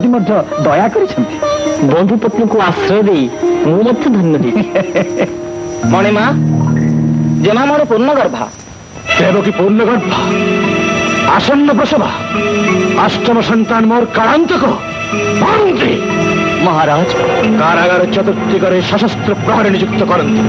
ମଧ୍ୟ ଦୟା କରିଛନ୍ତି ବନ୍ଧୁ ପତ୍ନୀଙ୍କୁ ଆଶ୍ରୟ ଦେଇ ମୁଁ ମଧ୍ୟ ଧନ୍ୟ ଦେଇଛି ମଣିମା ଜମା ମୋର ପୂର୍ଣ୍ଣ ଗର୍ଭା ଦେବକୀ ପୂର୍ଣ୍ଣଗର୍ଭ আসন্ন প্রসবা অষ্টম সন্তান মোর কারান্তক মন্ত্রী মহারাজ কারাগার চতুর্দিগরে সশস্ত্র প্রহরে নিযুক্ত করন্তু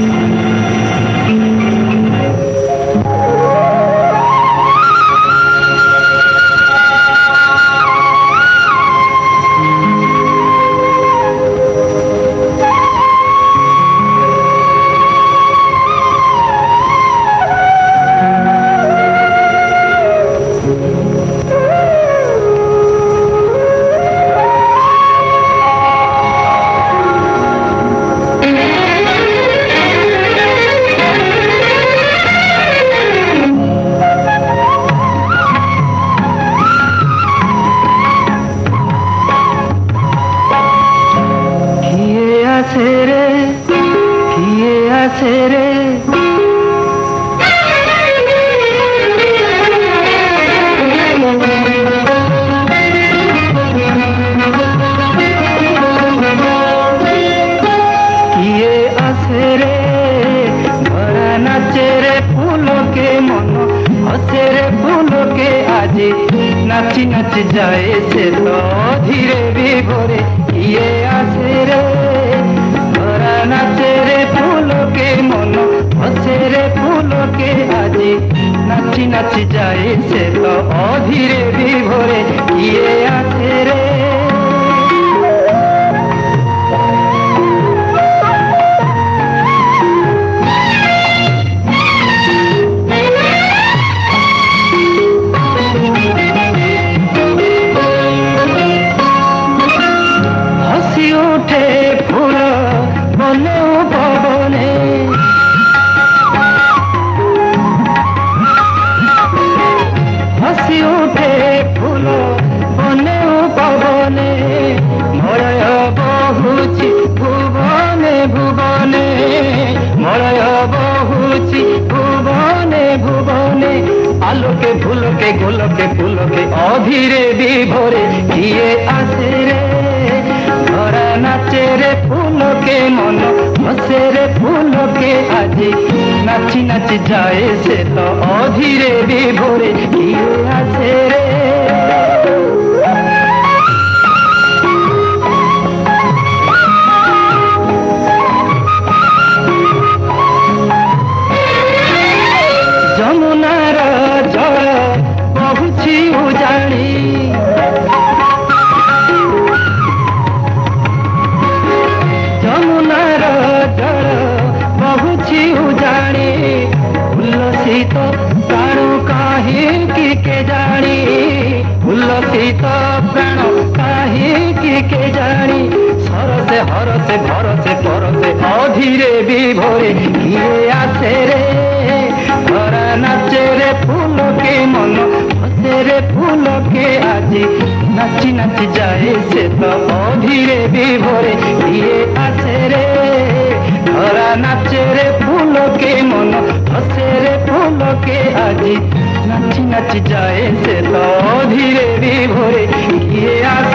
আছে রে। আজি। নাচি নাচি যায় সে তো ধীরে বিভোরে কিয়ে আছে রে? নাচি যাইছে তো অধীরে বিভোরে কিয়ে আছে রে আলোকে, ফুলকে, গোলকে, ফুলকে অধীরে বিভোরে গিয়ে আসে রে। ধরা নাচে রে ফুলকে মন হসে রে ফুলকে আজি। নাচি নাচি যায় সে তো অধীরে বিভোরে গিয়ে আসে রে। ବହୁଛି ଉଜାଣି ଉଲ୍ଲସିତ ପ୍ରାଣ କାହିଁକି କେ ଜାଣି ଉଲ୍ଲସିତ ପ୍ରାଣ କାହିଁକି କେ ଜାଣି ସରସେ ହରସେ ଭରସେ ପରସେ ଅଧୀରେ ବିଭୋରେ କିଏ ଆସେ রে ধরা নাচে রে ফুলকে মন হসে রে ফুলকে আজি নাচি নাচি যায় সে তো অধীরে বিভোরে দিয়ে আসে রে ধরা নাচে রে সে তো ধীরে বিভোরে গিয়ে আস